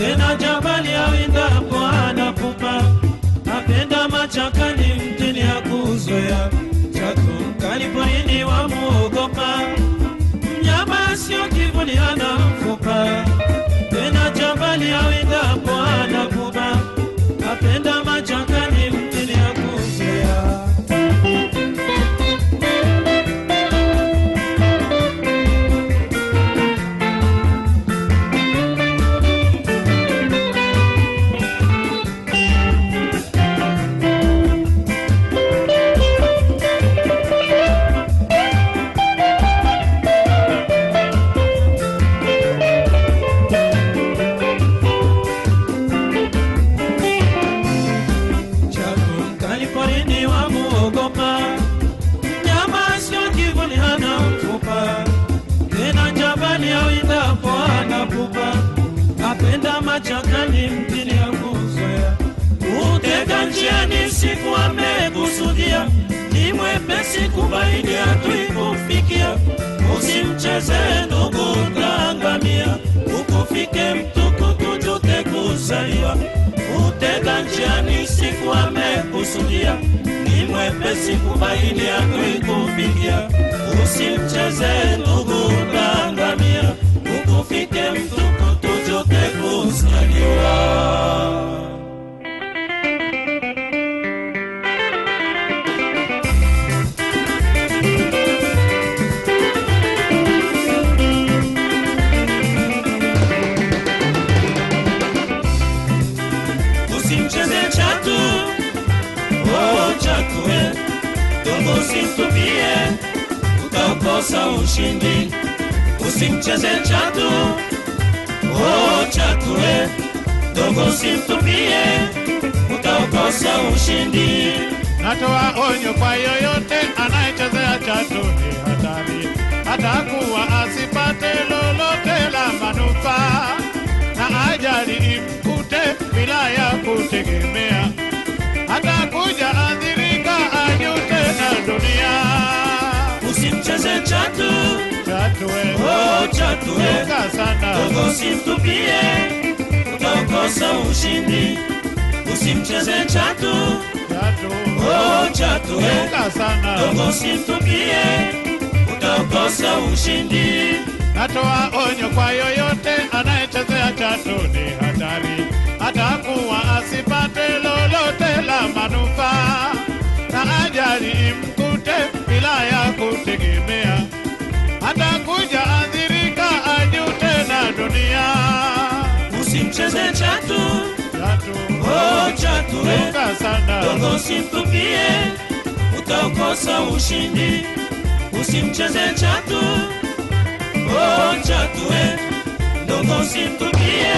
tena jabali awindapo anakupa, apenda machakani mtini hakuzoea, chatumkaliporini wamuogopa, mnyama sio kivuli anamfupa apenda machakani mtini ya kuzoea. Utega njiani siku amekusudia. Ni mwepesi kubaini hatuikufikia usimcheze ndugu utaangamia ukufike mtuku jute kuzaliwa. Utega njiani siku amekusudia. Ni mwepesi kubaini hatuikufikia usimcheze ndugu utaangamia usimtupie utakosa ushindi. Usimcheze chatu. Oh chatu dogo usimtupie utakosa ushindi. Natoa onyo kwa yoyote anayechezea chatu. Ni hatari, atakuwa asipate lolote la manufaa, na ajali imkute bila ya kutegemea, we sana, usimtupie utakosa ushindi. Usimcheze chatu. Oh chatu we luka sana. usimtupie utakosa ushindi. Natoa onyo kwa yoyote anayechezea chatu. Ni hatari, atakuwa asipate lolote la manufaa, na ajali imkute bila ya kutegemea, atakuja adhirika, usimcheze chatu. Chatu. Oh chatu dogo simtupie, utakosa ushindi. Usimcheze chatu. Oh chatu dogo simtupie